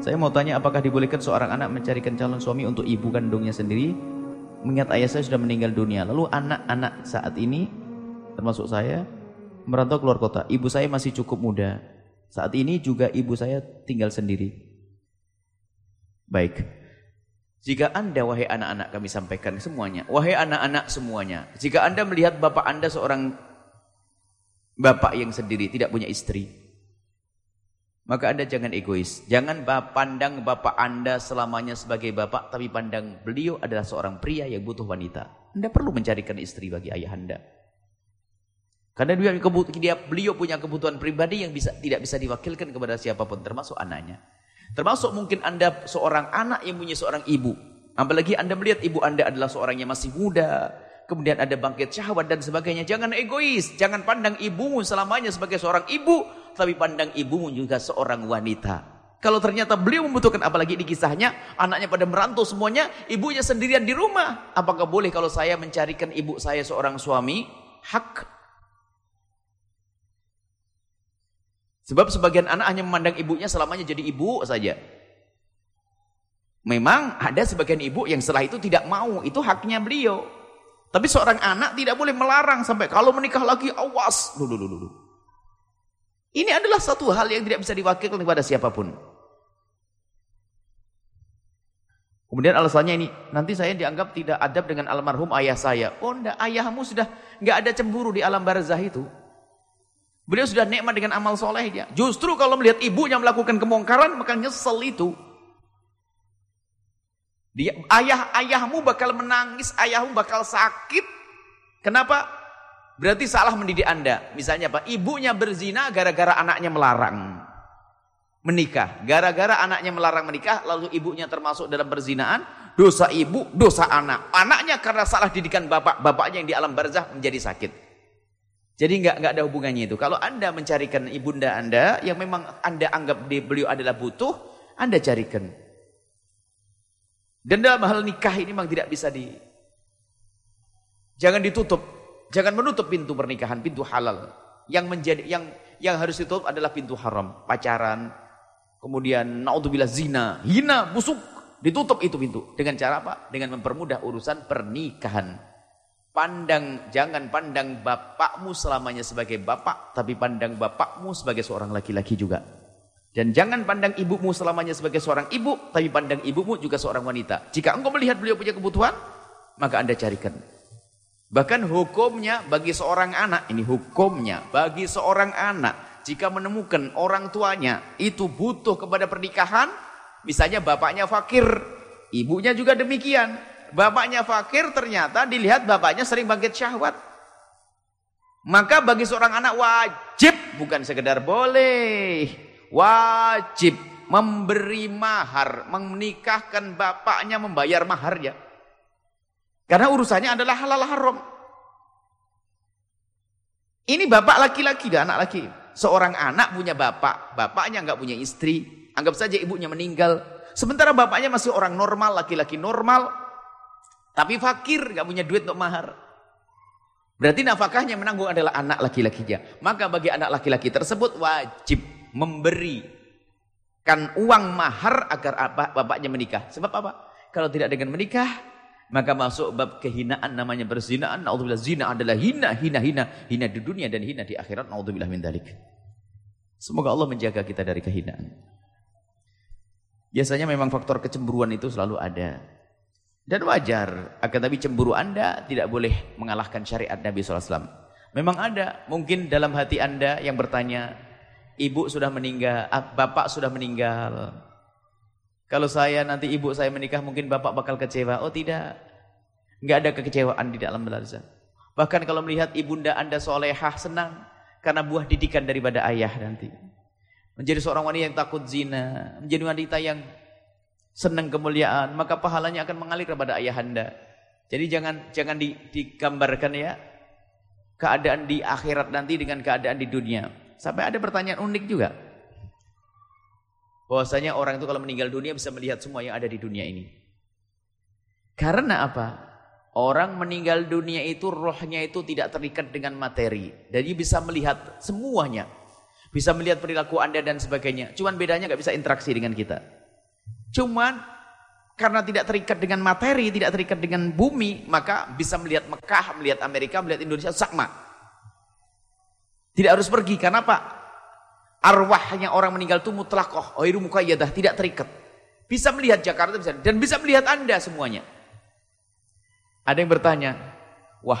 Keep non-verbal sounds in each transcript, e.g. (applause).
Saya mau tanya apakah dibolehkan seorang anak mencarikan calon suami untuk ibu kandungnya sendiri? Mengingat ayah saya sudah meninggal dunia. Lalu anak-anak saat ini, termasuk saya, merantau keluar kota. Ibu saya masih cukup muda. Saat ini juga ibu saya tinggal sendiri. Baik. Jika anda, wahai anak-anak kami sampaikan semuanya. Wahai anak-anak semuanya. Jika anda melihat bapak anda seorang bapak yang sendiri, tidak punya istri. Maka anda jangan egois. Jangan pandang bapak anda selamanya sebagai bapak, tapi pandang beliau adalah seorang pria yang butuh wanita. Anda perlu mencarikan istri bagi ayah anda. Karena dia, dia beliau punya kebutuhan pribadi yang bisa tidak bisa diwakilkan kepada siapa pun, termasuk anaknya. Termasuk mungkin anda seorang anak yang punya seorang ibu. Apalagi anda melihat ibu anda adalah seorang yang masih muda, kemudian ada bangkit syahwat dan sebagainya. Jangan egois, jangan pandang ibumu selamanya sebagai seorang ibu, tapi pandang ibumu juga seorang wanita. Kalau ternyata beliau membutuhkan, apalagi di kisahnya, anaknya pada merantau semuanya, ibunya sendirian di rumah. Apakah boleh kalau saya mencarikan ibu saya seorang suami? Hak. Sebab sebagian anak hanya memandang ibunya selamanya jadi ibu saja. Memang ada sebagian ibu yang setelah itu tidak mau, itu haknya beliau. Tapi seorang anak tidak boleh melarang sampai kalau menikah lagi awas. Dulu dulu dulu. Ini adalah satu hal yang tidak bisa diwakilkan kepada siapa pun. Kemudian alasannya ini, nanti saya dianggap tidak adab dengan almarhum ayah saya. Oh enggak, ayahmu sudah enggak ada cemburu di alam barzah itu. Beliau sudah nikmat dengan amal solehnya. Justru kalau melihat ibunya melakukan kemungkaran, maka nyesel itu. Dia, ayah ayahmu bakal menangis, ayahmu bakal sakit. Kenapa? Berarti salah mendidik anda. Misalnya apa? Ibunya berzina gara-gara anaknya melarang menikah. Gara-gara anaknya melarang menikah, lalu ibunya termasuk dalam perzinaan. Dosa ibu, dosa anak. Anaknya karena salah didikan bapak, bapaknya yang di alam barzah menjadi sakit. Jadi nggak nggak ada hubungannya itu. Kalau anda mencarikan ibunda anda yang memang anda anggap beliau adalah butuh, anda carikan. Dan dalam hal nikah ini memang tidak bisa di, jangan ditutup. Jangan menutup pintu pernikahan, pintu halal. Yang menjadi yang yang harus ditutup adalah pintu haram, pacaran, kemudian naudzubillah zina, hina, busuk, ditutup itu pintu. Dengan cara apa? Dengan mempermudah urusan pernikahan. Pandang jangan pandang bapakmu selamanya sebagai bapak, tapi pandang bapakmu sebagai seorang laki-laki juga. Dan jangan pandang ibumu selamanya sebagai seorang ibu, tapi pandang ibumu juga seorang wanita. Jika engkau melihat beliau punya kebutuhan, maka anda carikan. Bahkan hukumnya bagi seorang anak, ini hukumnya bagi seorang anak, jika menemukan orang tuanya itu butuh kepada pernikahan, misalnya bapaknya fakir, ibunya juga demikian. Bapaknya fakir ternyata dilihat bapaknya sering bangkit syahwat. Maka bagi seorang anak wajib, bukan sekedar boleh, wajib memberi mahar, menikahkan bapaknya membayar maharnya. Karena urusannya adalah halal haram. Ini bapak laki-laki dan anak laki. Seorang anak punya bapak, bapaknya nggak punya istri. Anggap saja ibunya meninggal. Sementara bapaknya masih orang normal, laki-laki normal. Tapi fakir, nggak punya duit untuk mahar. Berarti nafkahnya menanggung adalah anak laki-lakinya. Maka bagi anak laki-laki tersebut wajib memberikan uang mahar agar bapaknya menikah. Sebab apa? Kalau tidak dengan menikah, maka masuk bab kehinaan namanya berzinaan. Naudzubillah zina adalah hina, hina, hina, hina di dunia dan hina di akhirat. Naudzubillah min dalik. Semoga Allah menjaga kita dari kehinaan. Biasanya memang faktor kecemburuan itu selalu ada. Dan wajar, akan tapi cemburu anda tidak boleh mengalahkan syariat Nabi SAW. Memang ada, mungkin dalam hati anda yang bertanya, ibu sudah meninggal, ah, bapak sudah meninggal, kalau saya nanti ibu saya menikah mungkin bapak bakal kecewa. Oh tidak. Enggak ada kekecewaan di dalam barzah. Bahkan kalau melihat ibunda anda solehah senang. Karena buah didikan daripada ayah nanti. Menjadi seorang wanita yang takut zina. Menjadi wanita yang senang kemuliaan. Maka pahalanya akan mengalir kepada ayah anda. Jadi jangan jangan di, digambarkan ya. Keadaan di akhirat nanti dengan keadaan di dunia. Sampai ada pertanyaan unik juga. Bahwasanya orang itu kalau meninggal dunia bisa melihat semua yang ada di dunia ini. Karena apa? Orang meninggal dunia itu rohnya itu tidak terikat dengan materi. Jadi bisa melihat semuanya. Bisa melihat perilaku anda dan sebagainya. Cuman bedanya nggak bisa interaksi dengan kita. Cuman karena tidak terikat dengan materi, tidak terikat dengan bumi, maka bisa melihat Mekah, melihat Amerika, melihat Indonesia sama. Tidak harus pergi, karena apa? Arwahnya orang meninggal itu mutlakoh, oiru muqayyadah, tidak terikat. Bisa melihat Jakarta, bisa, dan bisa melihat Anda semuanya. Ada yang bertanya, wah,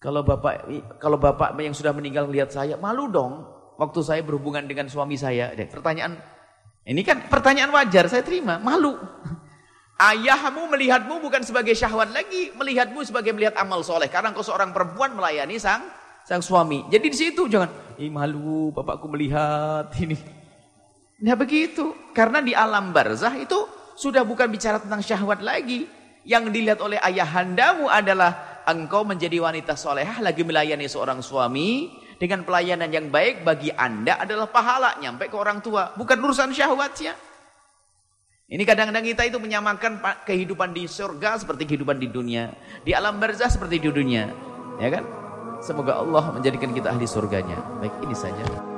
kalau bapak kalau bapak yang sudah meninggal melihat saya, malu dong. Waktu saya berhubungan dengan suami saya, pertanyaan ini kan pertanyaan wajar, saya terima. Malu. (laughs) Ayahmu melihatmu bukan sebagai syahwat lagi, melihatmu sebagai melihat amal soleh. Karena kau seorang perempuan melayani sang sang suami. Jadi di situ jangan, ih malu bapakku melihat ini. Nah begitu. Karena di alam barzah itu sudah bukan bicara tentang syahwat lagi. Yang dilihat oleh ayahandamu adalah engkau menjadi wanita solehah lagi melayani seorang suami dengan pelayanan yang baik bagi anda adalah pahala nyampe ke orang tua. Bukan urusan syahwatnya. Ini kadang-kadang kita itu menyamakan kehidupan di surga seperti kehidupan di dunia. Di alam barzah seperti di dunia. Ya kan? Semoga Allah menjadikan kita ahli surganya. Baik, ini saja.